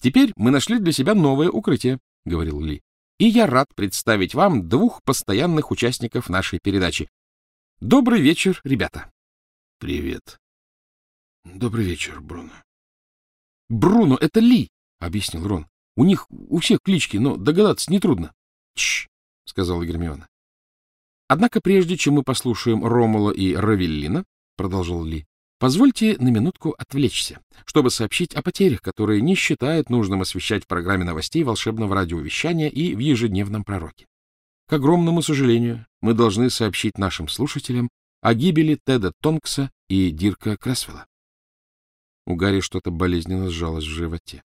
Теперь мы нашли для себя новое укрытие, — говорил Ли. И я рад представить вам двух постоянных участников нашей передачи. Добрый вечер, ребята. — Привет. — Добрый вечер, Бруно. — Бруно, это Ли, — объяснил Рон. — У них у всех клички, но догадаться нетрудно. — Чш, — сказала Гермиона. — Однако прежде чем мы послушаем Ромула и Равеллина, — продолжил Ли, Позвольте на минутку отвлечься, чтобы сообщить о потерях, которые не считают нужным освещать в программе новостей волшебного радиовещания и в ежедневном пророке. К огромному сожалению, мы должны сообщить нашим слушателям о гибели Теда Тонкса и Дирка Кресвелла. У Гарри что-то болезненно сжалось в животе.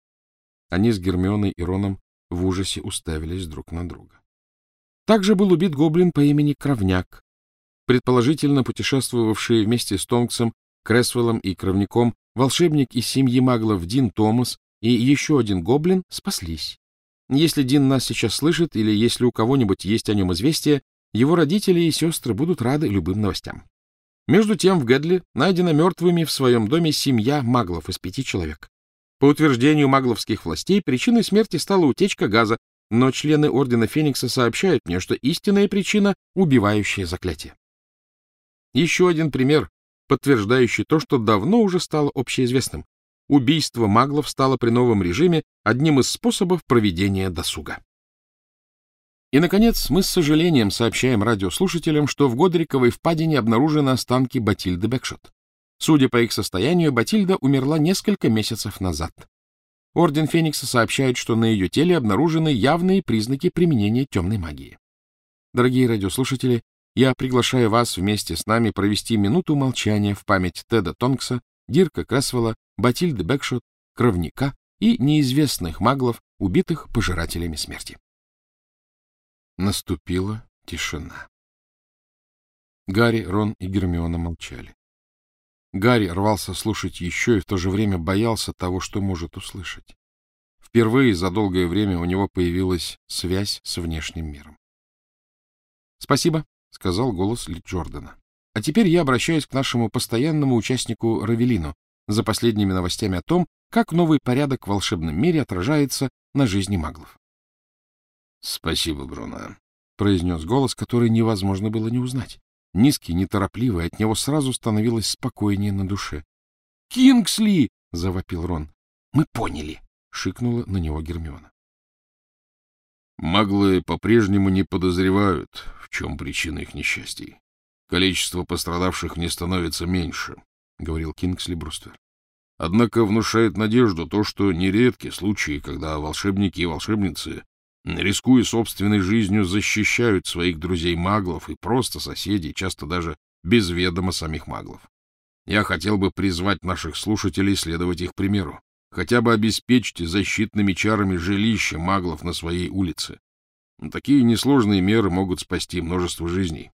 Они с Гермионой и Роном в ужасе уставились друг на друга. Также был убит гоблин по имени Кровняк, предположительно путешествовавший вместе с Тонксом Кресвеллом и Кровником, волшебник из семьи маглов Дин Томас и еще один гоблин спаслись. Если Дин нас сейчас слышит, или если у кого-нибудь есть о нем известие, его родители и сестры будут рады любым новостям. Между тем в Гэдли найдена мертвыми в своем доме семья маглов из пяти человек. По утверждению магловских властей, причиной смерти стала утечка газа, но члены Ордена Феникса сообщают мне, что истинная причина — убивающее заклятие. Еще один пример подтверждающий то, что давно уже стало общеизвестным. Убийство маглов стало при новом режиме одним из способов проведения досуга. И, наконец, мы с сожалением сообщаем радиослушателям, что в Годриковой впадине обнаружены останки Батильды Бекшот. Судя по их состоянию, Батильда умерла несколько месяцев назад. Орден Феникса сообщает, что на ее теле обнаружены явные признаки применения темной магии. Дорогие радиослушатели, я приглашаю вас вместе с нами провести минуту молчания в память Теда Тонкса, Дирка Кресвелла, Батильды Бекшот, Кровника и неизвестных маглов, убитых пожирателями смерти. Наступила тишина. Гарри, Рон и Гермиона молчали. Гарри рвался слушать еще и в то же время боялся того, что может услышать. Впервые за долгое время у него появилась связь с внешним миром. — Спасибо, — сказал голос Ли Джордана. — А теперь я обращаюсь к нашему постоянному участнику Равелину за последними новостями о том, как новый порядок в волшебном мире отражается на жизни маглов. — Спасибо, Бруно, — произнес голос, который невозможно было не узнать. Низкий, неторопливый, от него сразу становилось спокойнее на душе. — Кингсли! — завопил Рон. — Мы поняли! — шикнула на него Гермиона. Маглы по-прежнему не подозревают, в чем причина их несчастий. Количество пострадавших не становится меньше, — говорил Кингсли Бруствер. Однако внушает надежду то, что нередки случаи, когда волшебники и волшебницы, рискуя собственной жизнью, защищают своих друзей-маглов и просто соседей, часто даже без ведома самих маглов. Я хотел бы призвать наших слушателей следовать их примеру. Хотя бы обеспечьте защитными чарами жилища маглов на своей улице. Такие несложные меры могут спасти множество жизней.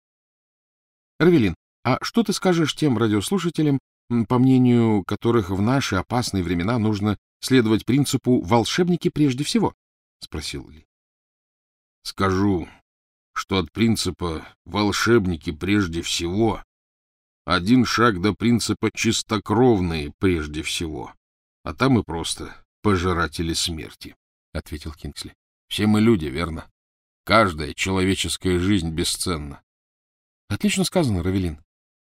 Равелин, а что ты скажешь тем радиослушателям, по мнению которых в наши опасные времена нужно следовать принципу «волшебники прежде всего»? — спросил Ли. — Скажу, что от принципа «волшебники прежде всего» один шаг до принципа «чистокровные прежде всего» а там и просто пожиратели смерти, — ответил Кингсли. — Все мы люди, верно? Каждая человеческая жизнь бесценна. — Отлично сказано, Равелин.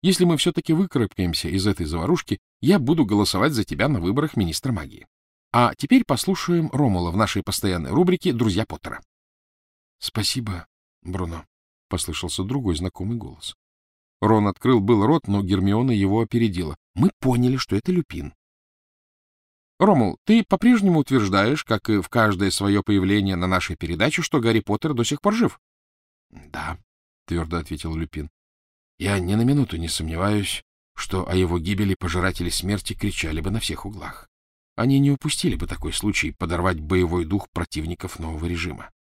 Если мы все-таки выкарабкаемся из этой заварушки, я буду голосовать за тебя на выборах министра магии. А теперь послушаем Ромула в нашей постоянной рубрике «Друзья Поттера». — Спасибо, Бруно, — послышался другой знакомый голос. Рон открыл был рот, но Гермиона его опередила. — Мы поняли, что это Люпин. Ромул, ты по-прежнему утверждаешь, как и в каждое свое появление на нашей передаче, что Гарри Поттер до сих пор жив? — Да, — твердо ответил Люпин. — Я ни на минуту не сомневаюсь, что о его гибели пожиратели смерти кричали бы на всех углах. Они не упустили бы такой случай подорвать боевой дух противников нового режима.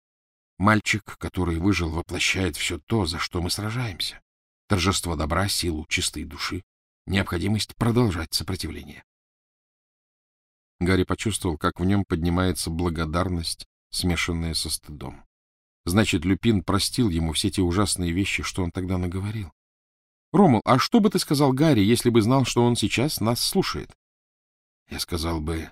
Мальчик, который выжил, воплощает все то, за что мы сражаемся. Торжество добра, силу чистой души, необходимость продолжать сопротивление. Гарри почувствовал, как в нем поднимается благодарность, смешанная со стыдом. Значит, Люпин простил ему все те ужасные вещи, что он тогда наговорил. — Ромул, а что бы ты сказал Гарри, если бы знал, что он сейчас нас слушает? — Я сказал бы,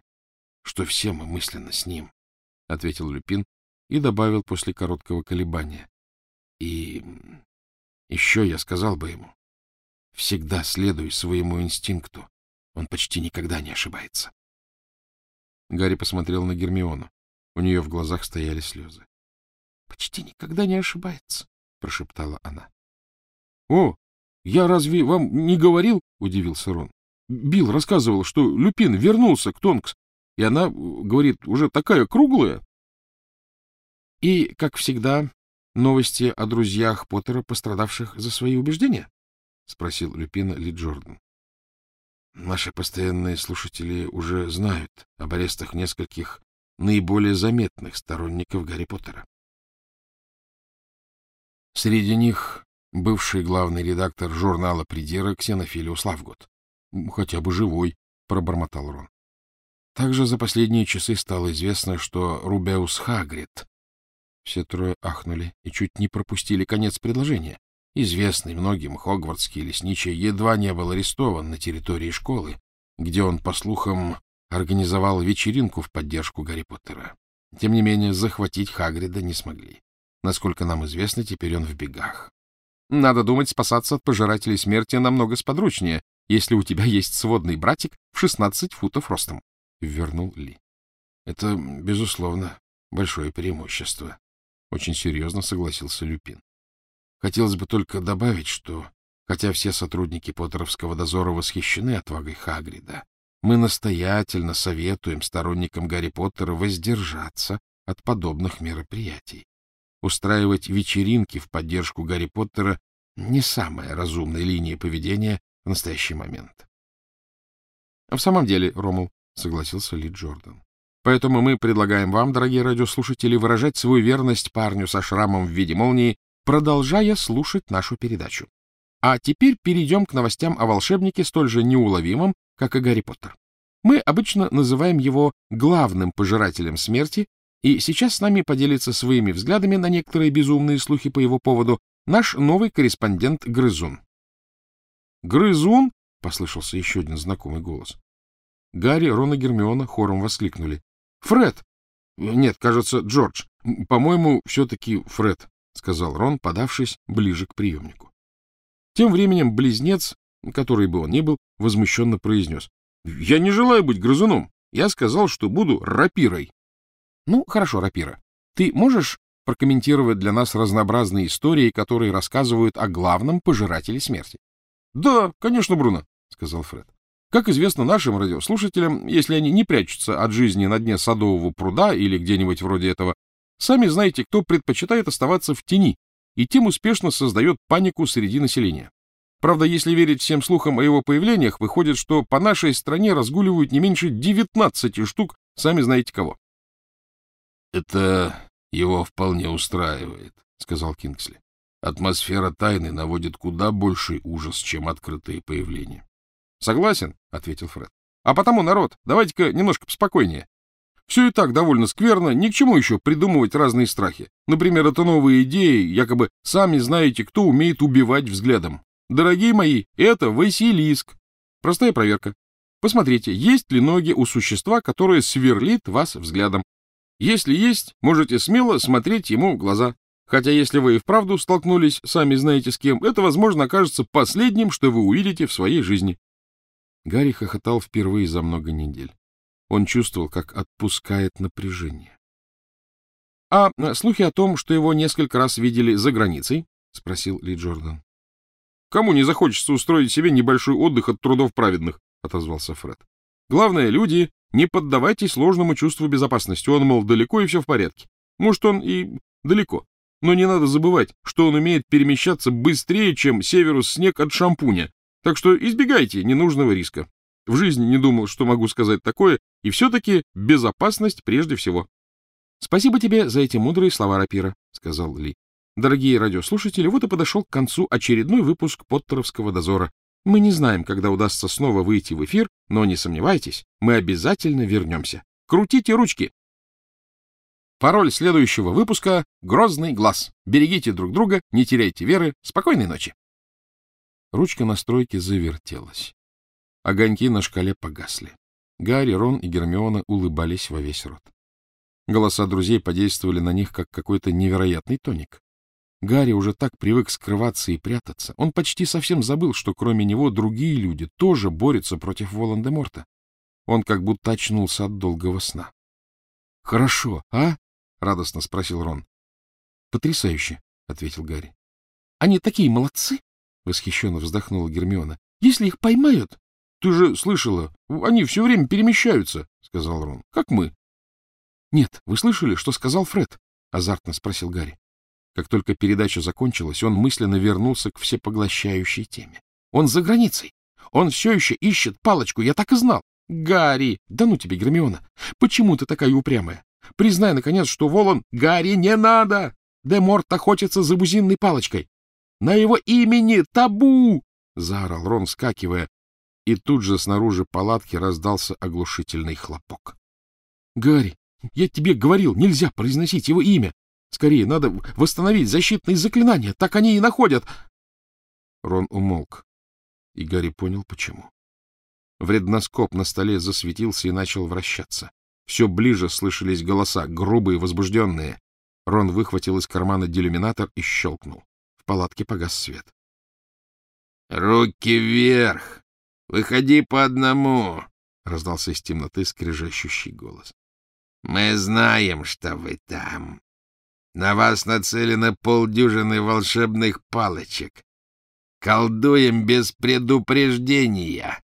что все мы мысленно с ним, — ответил Люпин и добавил после короткого колебания. — И еще я сказал бы ему, всегда следуй своему инстинкту, он почти никогда не ошибается. Гарри посмотрел на Гермиону. У нее в глазах стояли слезы. — Почти никогда не ошибается, — прошептала она. — О, я разве вам не говорил? — удивился Рон. — Билл рассказывал, что Люпин вернулся к Тонкс, и она, говорит, уже такая круглая. И, как всегда, новости о друзьях Поттера, пострадавших за свои убеждения? — спросил Люпина Ли Джордан. — Наши постоянные слушатели уже знают об арестах нескольких наиболее заметных сторонников Гарри Поттера. Среди них бывший главный редактор журнала «Придира» Ксенофилиус Лавгот. — Хотя бы живой, — пробормотал Рон. Также за последние часы стало известно, что Рубеус Хагрид... Все трое ахнули и чуть не пропустили конец предложения. Известный многим хогвартский лесничий едва не был арестован на территории школы, где он, по слухам, организовал вечеринку в поддержку Гарри Поттера. Тем не менее, захватить Хагрида не смогли. Насколько нам известно, теперь он в бегах. Надо думать, спасаться от пожирателей смерти намного сподручнее, если у тебя есть сводный братик в 16 футов ростом, — вернул Ли. — Это, безусловно, большое преимущество, — очень серьезно согласился Люпин. Хотелось бы только добавить, что, хотя все сотрудники Поттеровского дозора восхищены отвагой Хагрида, мы настоятельно советуем сторонникам Гарри Поттера воздержаться от подобных мероприятий. Устраивать вечеринки в поддержку Гарри Поттера — не самая разумная линия поведения в настоящий момент. — В самом деле, Ромул, — согласился Ли Джордан. — Поэтому мы предлагаем вам, дорогие радиослушатели, выражать свою верность парню со шрамом в виде молнии, продолжая слушать нашу передачу. А теперь перейдем к новостям о волшебнике, столь же неуловимом, как и Гарри Поттер. Мы обычно называем его главным пожирателем смерти, и сейчас с нами поделится своими взглядами на некоторые безумные слухи по его поводу наш новый корреспондент Грызун. «Грызун?» — послышался еще один знакомый голос. Гарри, Рон и Гермиона хором воскликнули. «Фред!» «Нет, кажется, Джордж. По-моему, все-таки Фред», — сказал Рон, подавшись ближе к приемнику. Тем временем близнец, который бы он ни был, возмущенно произнес. — Я не желаю быть грызуном. Я сказал, что буду рапирой. — Ну, хорошо, рапира. Ты можешь прокомментировать для нас разнообразные истории, которые рассказывают о главном пожирателе смерти? — Да, конечно, Бруно, — сказал Фред. Как известно нашим радиослушателям, если они не прячутся от жизни на дне садового пруда или где-нибудь вроде этого, сами знаете, кто предпочитает оставаться в тени и тем успешно создает панику среди населения. Правда, если верить всем слухам о его появлениях, выходит, что по нашей стране разгуливают не меньше 19 штук, сами знаете кого. — Это его вполне устраивает, — сказал Кингсли. Атмосфера тайны наводит куда больший ужас, чем открытые появления. — Согласен, — ответил Фред. — А потому, народ, давайте-ка немножко поспокойнее. Все и так довольно скверно, ни к чему еще придумывать разные страхи. Например, это новые идеи, якобы сами знаете, кто умеет убивать взглядом. Дорогие мои, это Василиск. Простая проверка. Посмотрите, есть ли ноги у существа, которое сверлит вас взглядом. Если есть, можете смело смотреть ему в глаза. Хотя если вы и вправду столкнулись, сами знаете с кем, это, возможно, окажется последним, что вы увидите в своей жизни. Гарри хохотал впервые за много недель. Он чувствовал, как отпускает напряжение. — А слухи о том, что его несколько раз видели за границей? — спросил Ли Джордан. Кому не захочется устроить себе небольшой отдых от трудов праведных, — отозвался Фред. Главное, люди, не поддавайтесь ложному чувству безопасности. Он, мол, далеко и все в порядке. Может, он и далеко. Но не надо забывать, что он умеет перемещаться быстрее, чем Северус снег от шампуня. Так что избегайте ненужного риска. В жизни не думал, что могу сказать такое, и все-таки безопасность прежде всего. — Спасибо тебе за эти мудрые слова, Рапира, — сказал Ли. Дорогие радиослушатели, вот и подошел к концу очередной выпуск Поттеровского дозора. Мы не знаем, когда удастся снова выйти в эфир, но не сомневайтесь, мы обязательно вернемся. Крутите ручки! Пароль следующего выпуска — «Грозный глаз». Берегите друг друга, не теряйте веры. Спокойной ночи. Ручка настройки завертелась. Огоньки на шкале погасли. Гарри, Рон и Гермиона улыбались во весь рот. Голоса друзей подействовали на них, как какой-то невероятный тоник. Гарри уже так привык скрываться и прятаться. Он почти совсем забыл, что кроме него другие люди тоже борются против Волан-де-Морта. Он как будто очнулся от долгого сна. — Хорошо, а? — радостно спросил Рон. — Потрясающе, — ответил Гарри. — Они такие молодцы! — восхищенно вздохнула Гермиона. — Если их поймают... — Ты же слышала, они все время перемещаются, — сказал Рон. — Как мы. — Нет, вы слышали, что сказал Фред? — азартно спросил Гарри. Как только передача закончилась, он мысленно вернулся к всепоглощающей теме. Он за границей. Он все еще ищет палочку, я так и знал. Гарри! Да ну тебе, Гермиона! Почему ты такая упрямая? Признай, наконец, что Волан... Гарри, не надо! Деморт охотится за бузинной палочкой. На его имени табу! — заорал Рон, скакивая, и тут же снаружи палатки раздался оглушительный хлопок. — Гарри, я тебе говорил, нельзя произносить его имя. Скорее, надо восстановить защитные заклинания, так они и находят. Рон умолк, и Гарри понял, почему. Вредноскоп на столе засветился и начал вращаться. Все ближе слышались голоса, грубые, возбужденные. Рон выхватил из кармана делюминатор и щелкнул. В палатке погас свет. — Руки вверх! Выходи по одному! — раздался из темноты скрежещущий голос. — Мы знаем, что вы там. На вас нацелено полдюжины волшебных палочек. Колдуем без предупреждения.